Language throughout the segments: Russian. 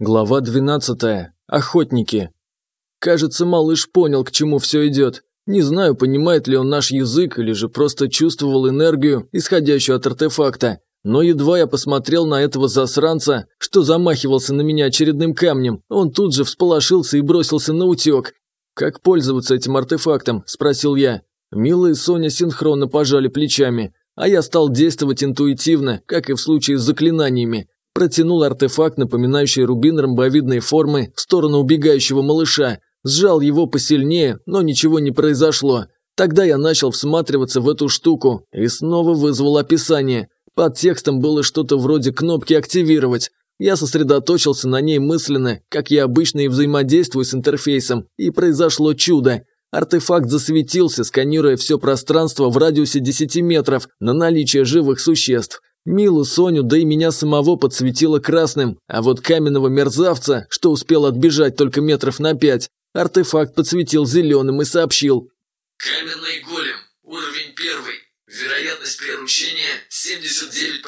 Глава 12. Охотники. Кажется, малыш понял, к чему все идет. Не знаю, понимает ли он наш язык или же просто чувствовал энергию, исходящую от артефакта. Но едва я посмотрел на этого засранца, что замахивался на меня очередным камнем, он тут же всполошился и бросился на утек. «Как пользоваться этим артефактом?» – спросил я. Мила и Соня синхронно пожали плечами, а я стал действовать интуитивно, как и в случае с заклинаниями протянул артефакт, напоминающий рубин ромбовидной формы, в сторону убегающего малыша, сжал его посильнее, но ничего не произошло. Тогда я начал всматриваться в эту штуку и снова вызвал описание. Под текстом было что-то вроде кнопки «Активировать». Я сосредоточился на ней мысленно, как я обычно и взаимодействую с интерфейсом, и произошло чудо. Артефакт засветился, сканируя все пространство в радиусе 10 метров на наличие живых существ. Милу, Соню, да и меня самого подсветило красным, а вот каменного мерзавца, что успел отбежать только метров на пять, артефакт подсветил зеленым и сообщил. «Каменный голем, уровень первый, вероятность приручения 79%.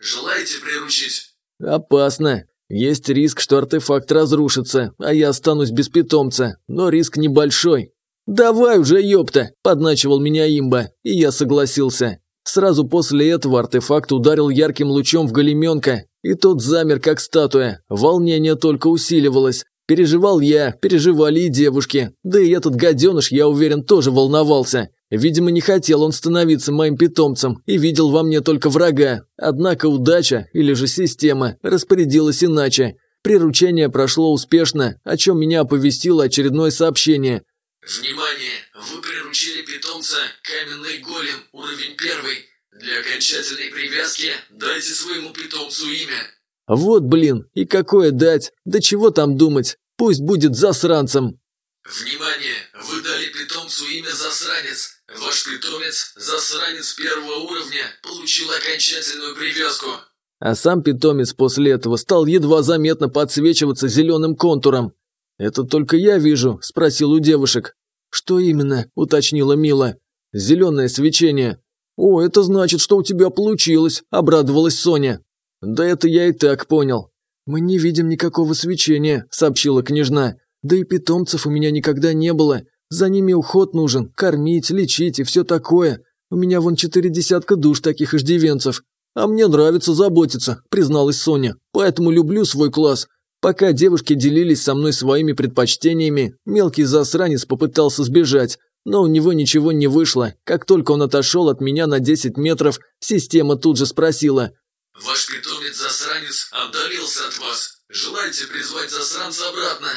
Желаете приручить?» «Опасно. Есть риск, что артефакт разрушится, а я останусь без питомца, но риск небольшой». «Давай уже, ёпта!» – подначивал меня имба, и я согласился. Сразу после этого артефакт ударил ярким лучом в големенка, и тот замер как статуя. Волнение только усиливалось. Переживал я, переживали и девушки. Да и этот гаденыш, я уверен, тоже волновался. Видимо, не хотел он становиться моим питомцем и видел во мне только врага. Однако удача, или же система, распорядилась иначе. Приручение прошло успешно, о чем меня оповестило очередное сообщение. Внимание! Вы приручили питомца Каменный Голем, уровень первый. Для окончательной привязки дайте своему питомцу имя. Вот блин, и какое дать? Да чего там думать? Пусть будет засранцем. Внимание! Вы дали питомцу имя Засранец. Ваш питомец, Засранец первого уровня, получил окончательную привязку. А сам питомец после этого стал едва заметно подсвечиваться зеленым контуром. «Это только я вижу?» – спросил у девушек. «Что именно?» – уточнила Мила. «Зеленое свечение». «О, это значит, что у тебя получилось», – обрадовалась Соня. «Да это я и так понял». «Мы не видим никакого свечения», – сообщила княжна. «Да и питомцев у меня никогда не было. За ними уход нужен, кормить, лечить и все такое. У меня вон четыре десятка душ таких иждивенцев. А мне нравится заботиться», – призналась Соня. «Поэтому люблю свой класс. Пока девушки делились со мной своими предпочтениями, мелкий засранец попытался сбежать, но у него ничего не вышло. Как только он отошел от меня на 10 метров, система тут же спросила. «Ваш питомец-засранец отдалился от вас. Желаете призвать засранца обратно?»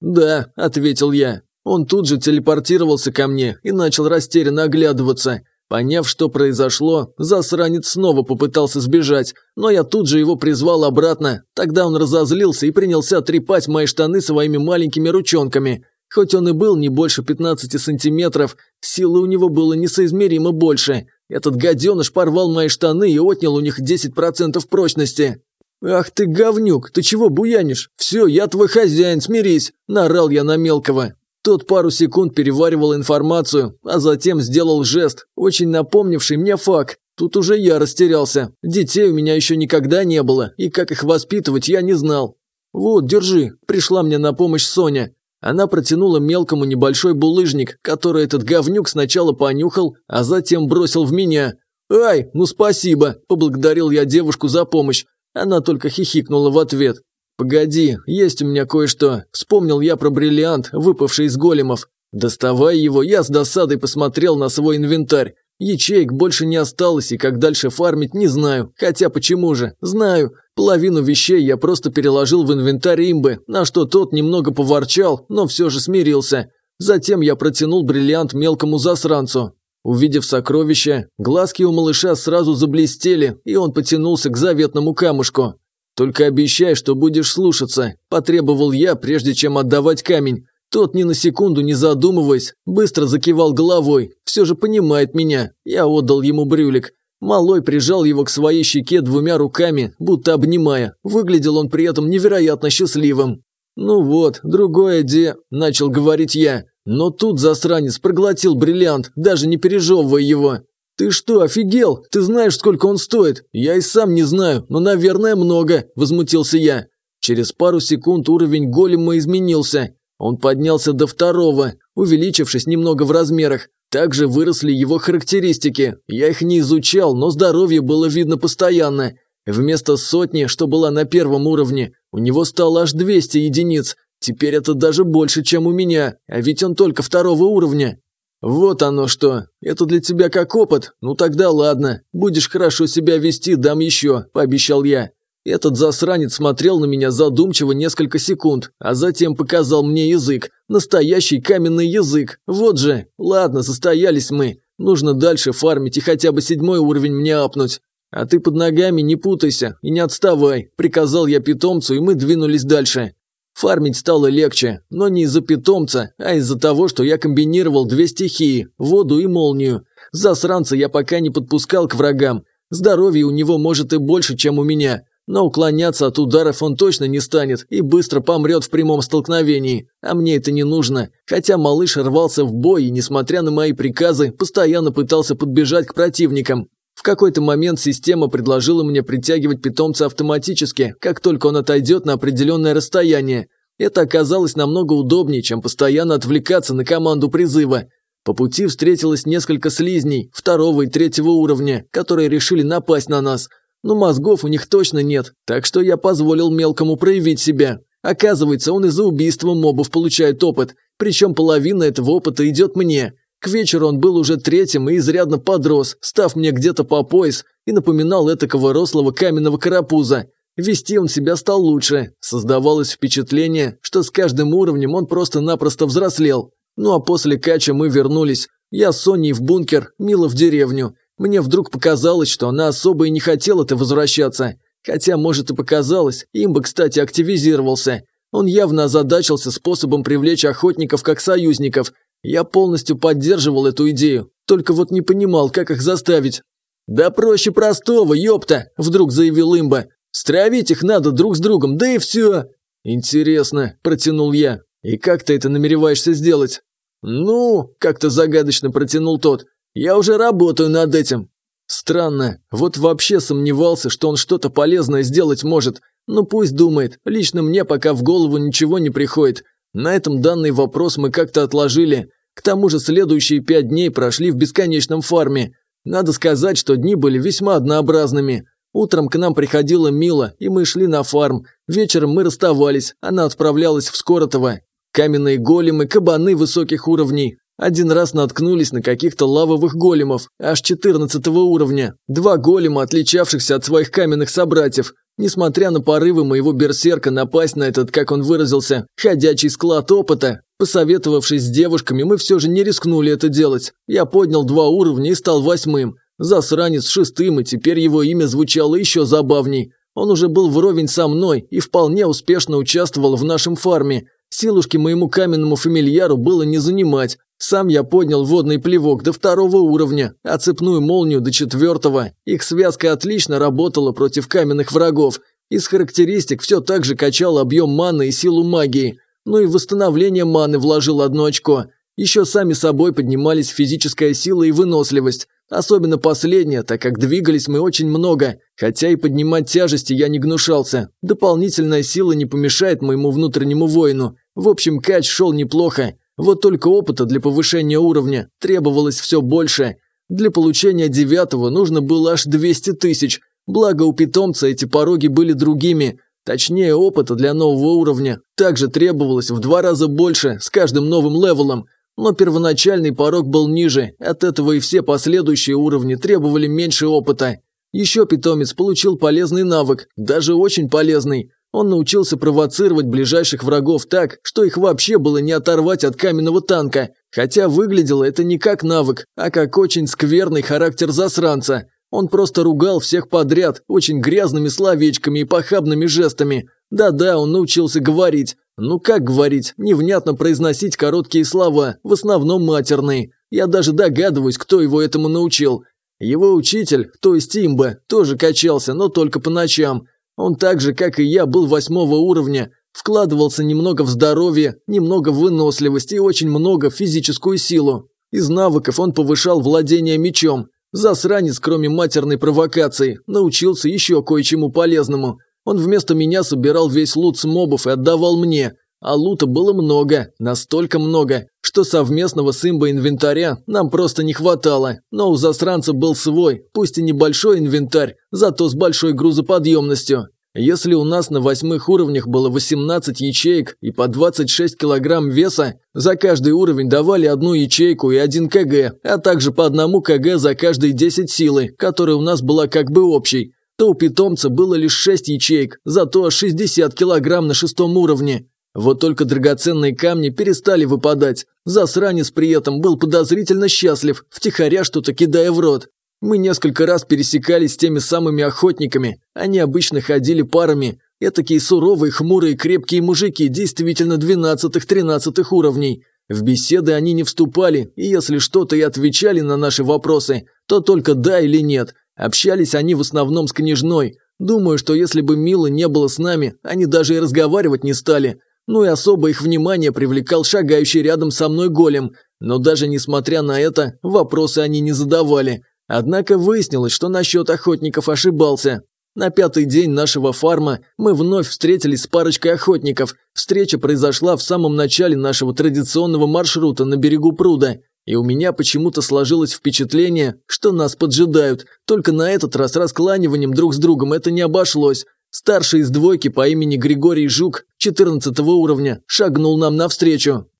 «Да», – ответил я. Он тут же телепортировался ко мне и начал растерянно оглядываться. Поняв, что произошло, засранец снова попытался сбежать, но я тут же его призвал обратно. Тогда он разозлился и принялся трепать мои штаны своими маленькими ручонками. Хоть он и был не больше 15 сантиметров, силы у него было несоизмеримо больше. Этот гаденыш порвал мои штаны и отнял у них 10% прочности. «Ах ты говнюк, ты чего буянишь? Все, я твой хозяин, смирись!» – наорал я на мелкого. Тот пару секунд переваривал информацию, а затем сделал жест, очень напомнивший мне факт. Тут уже я растерялся. Детей у меня еще никогда не было, и как их воспитывать я не знал. «Вот, держи», – пришла мне на помощь Соня. Она протянула мелкому небольшой булыжник, который этот говнюк сначала понюхал, а затем бросил в меня. «Ай, ну спасибо», – поблагодарил я девушку за помощь. Она только хихикнула в ответ. «Погоди, есть у меня кое-что. Вспомнил я про бриллиант, выпавший из големов. Доставая его, я с досадой посмотрел на свой инвентарь. Ячеек больше не осталось, и как дальше фармить, не знаю. Хотя почему же? Знаю. Половину вещей я просто переложил в инвентарь имбы, на что тот немного поворчал, но все же смирился. Затем я протянул бриллиант мелкому засранцу. Увидев сокровище, глазки у малыша сразу заблестели, и он потянулся к заветному камушку. «Только обещай, что будешь слушаться», – потребовал я, прежде чем отдавать камень. Тот ни на секунду не задумываясь, быстро закивал головой. Все же понимает меня. Я отдал ему брюлик. Малой прижал его к своей щеке двумя руками, будто обнимая. Выглядел он при этом невероятно счастливым. «Ну вот, другое де...» – начал говорить я. Но тут засранец проглотил бриллиант, даже не пережевывая его. «Ты что, офигел? Ты знаешь, сколько он стоит? Я и сам не знаю, но, наверное, много», – возмутился я. Через пару секунд уровень голема изменился. Он поднялся до второго, увеличившись немного в размерах. Также выросли его характеристики. Я их не изучал, но здоровье было видно постоянно. Вместо сотни, что была на первом уровне, у него стало аж 200 единиц. Теперь это даже больше, чем у меня, а ведь он только второго уровня. Вот оно что. Это для тебя как опыт? Ну тогда ладно. Будешь хорошо себя вести, дам еще, пообещал я. Этот засранец смотрел на меня задумчиво несколько секунд, а затем показал мне язык. Настоящий каменный язык. Вот же. Ладно, состоялись мы. Нужно дальше фармить и хотя бы седьмой уровень мне апнуть. А ты под ногами не путайся и не отставай, приказал я питомцу, и мы двинулись дальше. Фармить стало легче, но не из-за питомца, а из-за того, что я комбинировал две стихии – воду и молнию. Засранца я пока не подпускал к врагам. Здоровье у него может и больше, чем у меня. Но уклоняться от ударов он точно не станет и быстро помрет в прямом столкновении. А мне это не нужно. Хотя малыш рвался в бой и, несмотря на мои приказы, постоянно пытался подбежать к противникам. В какой-то момент система предложила мне притягивать питомца автоматически, как только он отойдет на определенное расстояние. Это оказалось намного удобнее, чем постоянно отвлекаться на команду призыва. По пути встретилось несколько слизней второго и третьего уровня, которые решили напасть на нас – но мозгов у них точно нет, так что я позволил мелкому проявить себя. Оказывается, он из-за убийства мобов получает опыт, причем половина этого опыта идет мне. К вечеру он был уже третьим и изрядно подрос, став мне где-то по пояс и напоминал этакого рослого каменного карапуза. Вести он себя стал лучше. Создавалось впечатление, что с каждым уровнем он просто-напросто взрослел. Ну а после кача мы вернулись. Я с Соней в бункер, Мила в деревню. Мне вдруг показалось, что она особо и не хотела-то возвращаться. Хотя, может, и показалось, им бы, кстати, активизировался. Он явно озадачился способом привлечь охотников как союзников. Я полностью поддерживал эту идею, только вот не понимал, как их заставить. «Да проще простого, ёпта!» – вдруг заявил имба. «Стравить их надо друг с другом, да и все!» «Интересно», – протянул я. «И как ты это намереваешься сделать?» «Ну», – как-то загадочно протянул тот. Я уже работаю над этим. Странно, вот вообще сомневался, что он что-то полезное сделать может. Ну пусть думает, лично мне пока в голову ничего не приходит. На этом данный вопрос мы как-то отложили. К тому же следующие пять дней прошли в бесконечном фарме. Надо сказать, что дни были весьма однообразными. Утром к нам приходила Мила, и мы шли на фарм. Вечером мы расставались, она отправлялась в Скоротово. Каменные големы, кабаны высоких уровней, один раз наткнулись на каких-то лавовых големов, аж 14 уровня. Два голема, отличавшихся от своих каменных собратьев. Несмотря на порывы моего берсерка напасть на этот, как он выразился, ходячий склад опыта, посоветовавшись с девушками, мы все же не рискнули это делать. Я поднял два уровня и стал восьмым. Засранец шестым, и теперь его имя звучало еще забавней. Он уже был вровень со мной и вполне успешно участвовал в нашем фарме. Силушки моему каменному фамильяру было не занимать, сам я поднял водный плевок до второго уровня, а цепную молнию до четвертого. Их связка отлично работала против каменных врагов. Из характеристик все так же качал объем маны и силу магии. Ну и восстановление маны вложил одно очко. Еще сами собой поднимались физическая сила и выносливость. Особенно последняя, так как двигались мы очень много. Хотя и поднимать тяжести я не гнушался. Дополнительная сила не помешает моему внутреннему воину. В общем, кач шел неплохо. Вот только опыта для повышения уровня требовалось все больше. Для получения девятого нужно было аж 200 тысяч. Благо у питомца эти пороги были другими. Точнее, опыта для нового уровня также требовалось в два раза больше с каждым новым левелом. Но первоначальный порог был ниже, от этого и все последующие уровни требовали меньше опыта. Еще питомец получил полезный навык, даже очень полезный. Он научился провоцировать ближайших врагов так, что их вообще было не оторвать от каменного танка, хотя выглядело это не как навык, а как очень скверный характер засранца. Он просто ругал всех подряд, очень грязными словечками и похабными жестами. Да-да, он научился говорить. Ну как говорить, невнятно произносить короткие слова, в основном матерные. Я даже догадываюсь, кто его этому научил. Его учитель, то есть имба, тоже качался, но только по ночам. Он так же, как и я, был восьмого уровня, вкладывался немного в здоровье, немного в выносливость и очень много в физическую силу. Из навыков он повышал владение мечом. Засранец, кроме матерной провокации, научился еще кое-чему полезному. Он вместо меня собирал весь лут с мобов и отдавал мне. А лута было много, настолько много, что совместного с имбо инвентаря нам просто не хватало. Но у засранца был свой, пусть и небольшой инвентарь, зато с большой грузоподъемностью. Если у нас на восьмых уровнях было 18 ячеек и по 26 килограмм веса, за каждый уровень давали одну ячейку и один КГ, а также по одному КГ за каждые 10 силы, которая у нас была как бы общей, то у питомца было лишь 6 ячеек, зато 60 килограмм на шестом уровне. Вот только драгоценные камни перестали выпадать. Засранец при этом был подозрительно счастлив, втихаря что-то кидая в рот. Мы несколько раз пересекались с теми самыми охотниками. Они обычно ходили парами. Этакие суровые, хмурые, крепкие мужики, действительно двенадцатых-тринадцатых уровней. В беседы они не вступали, и если что-то и отвечали на наши вопросы, то только да или нет. Общались они в основном с княжной. Думаю, что если бы Мила не было с нами, они даже и разговаривать не стали. Ну и особо их внимание привлекал шагающий рядом со мной голем. Но даже несмотря на это, вопросы они не задавали. Однако выяснилось, что насчет охотников ошибался. На пятый день нашего фарма мы вновь встретились с парочкой охотников. Встреча произошла в самом начале нашего традиционного маршрута на берегу пруда. И у меня почему-то сложилось впечатление, что нас поджидают. Только на этот раз раскланиванием друг с другом это не обошлось. Старший из двойки по имени Григорий Жук, 14 уровня, шагнул нам навстречу.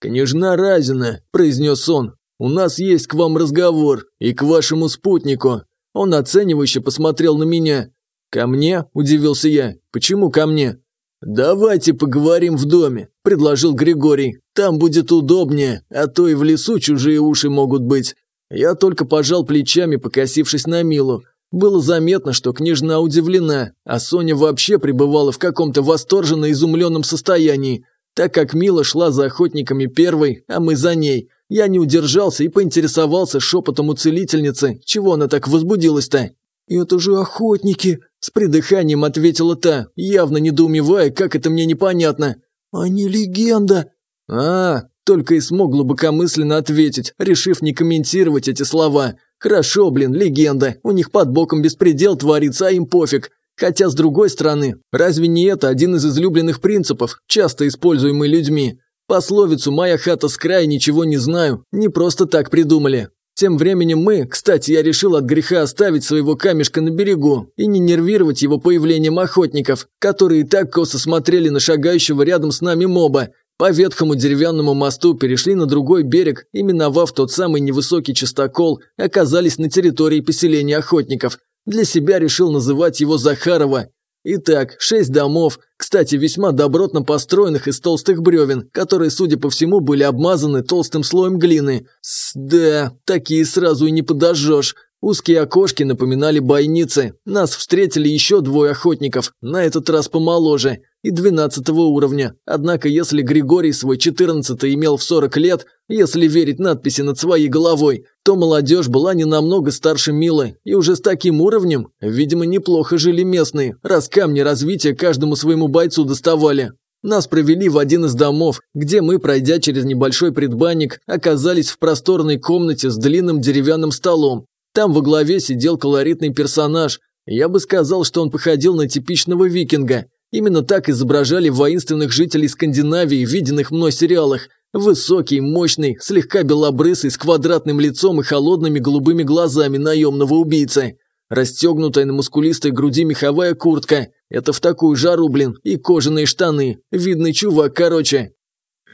«Княжна Разина», – произнес он, «У нас есть к вам разговор и к вашему спутнику». Он оценивающе посмотрел на меня. «Ко мне?» – удивился я. «Почему ко мне?» «Давайте поговорим в доме», – предложил Григорий. «Там будет удобнее, а то и в лесу чужие уши могут быть». Я только пожал плечами, покосившись на Милу. Было заметно, что княжна удивлена, а Соня вообще пребывала в каком-то восторженно изумленном состоянии, так как Мила шла за охотниками первой, а мы за ней – я не удержался и поинтересовался шепотом у целительницы, чего она так возбудилась-то. «Это же охотники!» – с придыханием ответила та, явно недоумевая, как это мне непонятно. «Они легенда!» «А, только и смог глубокомысленно ответить, решив не комментировать эти слова. «Хорошо, блин, легенда, у них под боком беспредел творится, а им пофиг. Хотя, с другой стороны, разве не это один из излюбленных принципов, часто используемый людьми? Пословицу «моя хата с края ничего не знаю» не просто так придумали. Тем временем мы, кстати, я решил от греха оставить своего камешка на берегу и не нервировать его появлением охотников, которые так косо смотрели на шагающего рядом с нами моба. По ветхому деревянному мосту перешли на другой берег и, миновав тот самый невысокий частокол, оказались на территории поселения охотников. Для себя решил называть его Захарова Итак, шесть домов, кстати, весьма добротно построенных из толстых бревен, которые, судя по всему, были обмазаны толстым слоем глины. С да, такие сразу и не подожжешь. Узкие окошки напоминали бойницы. Нас встретили еще двое охотников, на этот раз помоложе, и 12 уровня. Однако, если Григорий свой 14 имел в 40 лет, если верить надписи над своей головой, то молодежь была не намного старше Милы, и уже с таким уровнем, видимо, неплохо жили местные, раз камни развития каждому своему бойцу доставали. Нас провели в один из домов, где мы, пройдя через небольшой предбанник, оказались в просторной комнате с длинным деревянным столом. Там во главе сидел колоритный персонаж. Я бы сказал, что он походил на типичного викинга. Именно так изображали воинственных жителей Скандинавии, виденных мной сериалах. Высокий, мощный, слегка белобрысый, с квадратным лицом и холодными голубыми глазами наемного убийцы. Расстегнутая на мускулистой груди меховая куртка. Это в такую жару, блин, и кожаные штаны. Видный чувак, короче.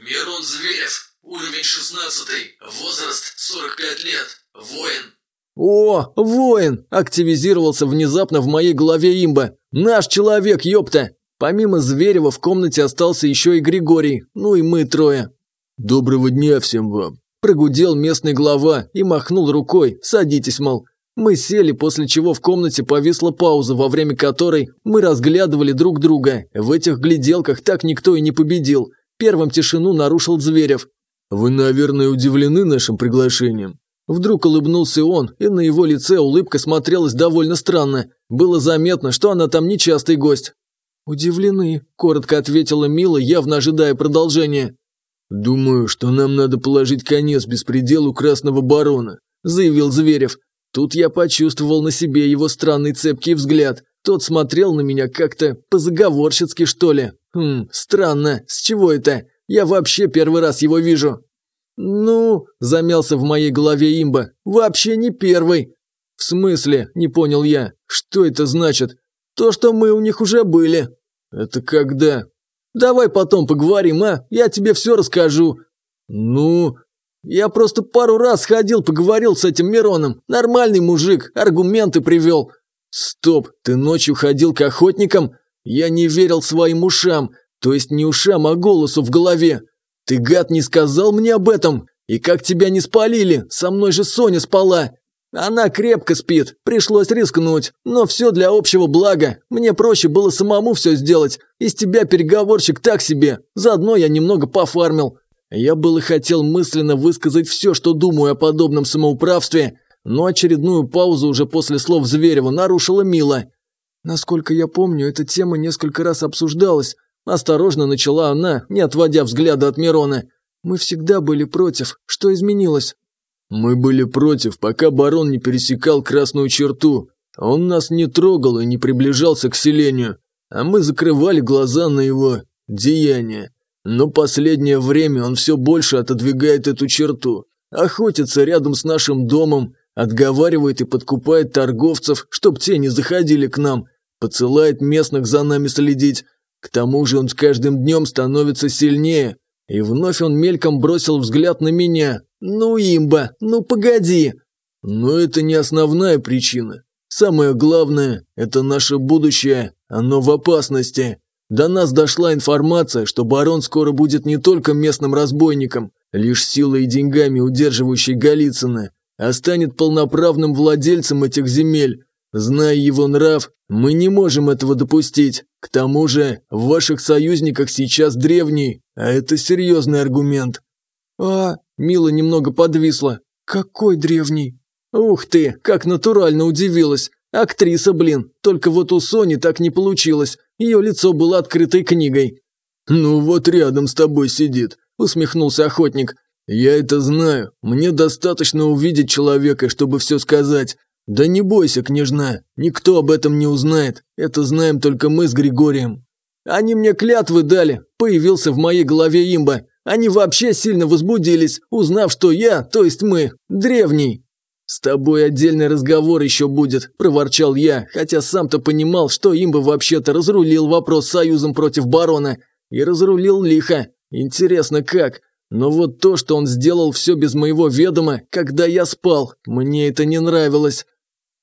Мирон Зверев, уровень 16, возраст 45 лет, воин. О, воин! Активизировался внезапно в моей голове имба. Наш человек, ёпта! Помимо Зверева в комнате остался еще и Григорий, ну и мы трое. «Доброго дня всем вам!» Прогудел местный глава и махнул рукой «Садитесь, мол». Мы сели, после чего в комнате повисла пауза, во время которой мы разглядывали друг друга. В этих гляделках так никто и не победил. Первым тишину нарушил Зверев. «Вы, наверное, удивлены нашим приглашением?» Вдруг улыбнулся он, и на его лице улыбка смотрелась довольно странно. Было заметно, что она там нечастый гость. «Удивлены», – коротко ответила Мила, явно ожидая продолжения. «Думаю, что нам надо положить конец беспределу Красного Барона», – заявил Зверев. Тут я почувствовал на себе его странный цепкий взгляд. Тот смотрел на меня как-то по-заговорщицки, что ли. Хм, странно, с чего это? Я вообще первый раз его вижу. Ну, замялся в моей голове имба, вообще не первый. В смысле, не понял я, что это значит? То, что мы у них уже были. Это когда? Давай потом поговорим, а? Я тебе все расскажу. Ну, я просто пару раз ходил, поговорил с этим Мироном. Нормальный мужик, аргументы привел. Стоп, ты ночью ходил к охотникам? Я не верил своим ушам, то есть не ушам, а голосу в голове. Ты, гад, не сказал мне об этом? И как тебя не спалили? Со мной же Соня спала. Она крепко спит, пришлось рискнуть, но все для общего блага. Мне проще было самому все сделать. Из тебя переговорщик так себе. Заодно я немного пофармил. Я был и хотел мысленно высказать все, что думаю о подобном самоуправстве, но очередную паузу уже после слов Зверева нарушила Мила. Насколько я помню, эта тема несколько раз обсуждалась. Осторожно начала она, не отводя взгляда от Мирона. Мы всегда были против. Что изменилось? Мы были против, пока барон не пересекал красную черту. Он нас не трогал и не приближался к селению, а мы закрывали глаза на его деяния. Но последнее время он все больше отодвигает эту черту, охотится рядом с нашим домом, отговаривает и подкупает торговцев, чтоб те не заходили к нам, подсылает местных за нами следить. К тому же он с каждым днем становится сильнее. И вновь он мельком бросил взгляд на меня, «Ну, имба, ну погоди!» «Но это не основная причина. Самое главное – это наше будущее, оно в опасности. До нас дошла информация, что барон скоро будет не только местным разбойником, лишь силой и деньгами удерживающей Голицына, а станет полноправным владельцем этих земель. Зная его нрав, мы не можем этого допустить. К тому же, в ваших союзниках сейчас древний, а это серьезный аргумент. «А...» – Мила немного подвисла. «Какой древний?» «Ух ты, как натурально удивилась! Актриса, блин! Только вот у Сони так не получилось. Ее лицо было открытой книгой». «Ну вот рядом с тобой сидит», – усмехнулся охотник. «Я это знаю. Мне достаточно увидеть человека, чтобы все сказать. Да не бойся, княжна, никто об этом не узнает. Это знаем только мы с Григорием». «Они мне клятвы дали», – появился в моей голове имба. Они вообще сильно возбудились, узнав, что я, то есть мы, древний. «С тобой отдельный разговор еще будет», – проворчал я, хотя сам-то понимал, что им бы вообще-то разрулил вопрос союзом против барона. И разрулил лихо. Интересно как. Но вот то, что он сделал все без моего ведома, когда я спал, мне это не нравилось.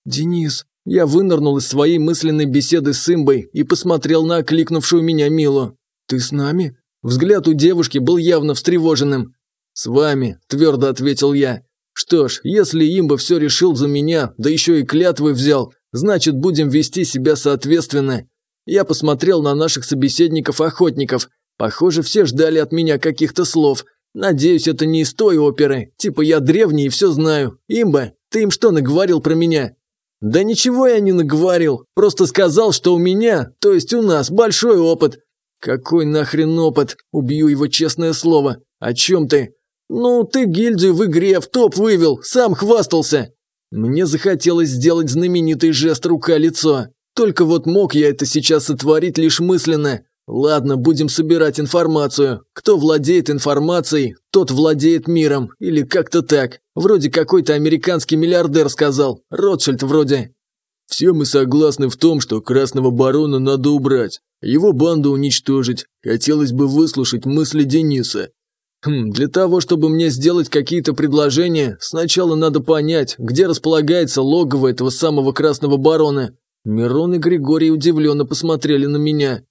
«Денис», я вынырнул из своей мысленной беседы с Имбой и посмотрел на окликнувшую меня Милу. «Ты с нами?» Взгляд у девушки был явно встревоженным. «С вами», – твердо ответил я. «Что ж, если имба все решил за меня, да еще и клятвы взял, значит, будем вести себя соответственно». Я посмотрел на наших собеседников-охотников. Похоже, все ждали от меня каких-то слов. Надеюсь, это не из той оперы. Типа я древний и все знаю. Имба, ты им что наговорил про меня? Да ничего я не наговорил. Просто сказал, что у меня, то есть у нас, большой опыт. «Какой нахрен опыт? Убью его честное слово. О чем ты?» «Ну, ты гильдию в игре в топ вывел, сам хвастался». Мне захотелось сделать знаменитый жест рука-лицо. Только вот мог я это сейчас сотворить лишь мысленно. Ладно, будем собирать информацию. Кто владеет информацией, тот владеет миром. Или как-то так. Вроде какой-то американский миллиардер сказал. Ротшильд вроде. Все мы согласны в том, что Красного Барона надо убрать. Его банду уничтожить. Хотелось бы выслушать мысли Дениса. Хм, для того, чтобы мне сделать какие-то предложения, сначала надо понять, где располагается логово этого самого Красного Барона. Мирон и Григорий удивленно посмотрели на меня.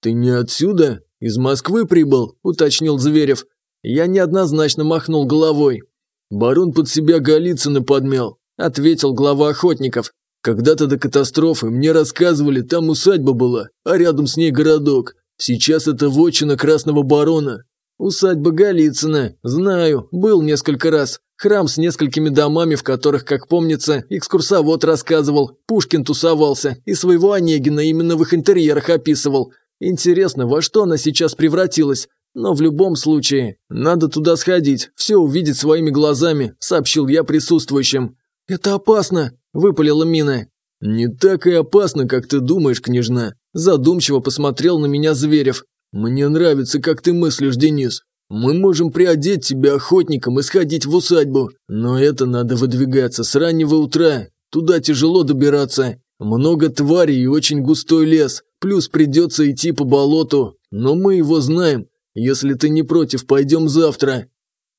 «Ты не отсюда? Из Москвы прибыл?» – уточнил Зверев. Я неоднозначно махнул головой. «Барон под себя Голицына подмял», – ответил глава охотников. Когда-то до катастрофы мне рассказывали, там усадьба была, а рядом с ней городок. Сейчас это вотчина Красного Барона. Усадьба Голицына. Знаю, был несколько раз. Храм с несколькими домами, в которых, как помнится, экскурсовод рассказывал, Пушкин тусовался и своего Онегина именно в их интерьерах описывал. Интересно, во что она сейчас превратилась? Но в любом случае, надо туда сходить, все увидеть своими глазами, сообщил я присутствующим. «Это опасно!» – выпалила Мина. «Не так и опасно, как ты думаешь, княжна», – задумчиво посмотрел на меня Зверев. «Мне нравится, как ты мыслишь, Денис. Мы можем приодеть тебя охотником и сходить в усадьбу, но это надо выдвигаться с раннего утра. Туда тяжело добираться. Много тварей и очень густой лес, плюс придется идти по болоту, но мы его знаем. Если ты не против, пойдем завтра».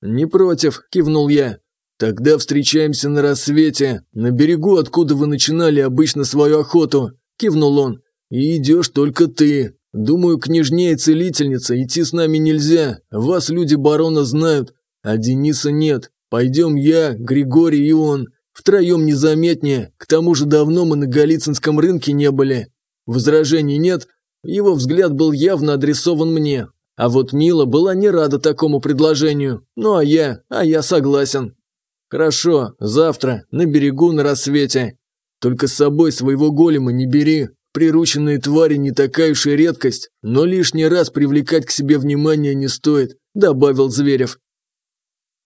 «Не против», – кивнул я. «Тогда встречаемся на рассвете, на берегу, откуда вы начинали обычно свою охоту», – кивнул он. «И идешь только ты. Думаю, княжне целительница идти с нами нельзя, вас люди барона знают, а Дениса нет. Пойдем я, Григорий и он. Втроем незаметнее, к тому же давно мы на Голицынском рынке не были. Возражений нет?» Его взгляд был явно адресован мне, а вот Мила была не рада такому предложению. Ну а я, а я согласен. Хорошо, завтра, на берегу на рассвете. Только с собой своего голема не бери. Прирученные твари не такая уж и редкость, но лишний раз привлекать к себе внимание не стоит, добавил Зверев.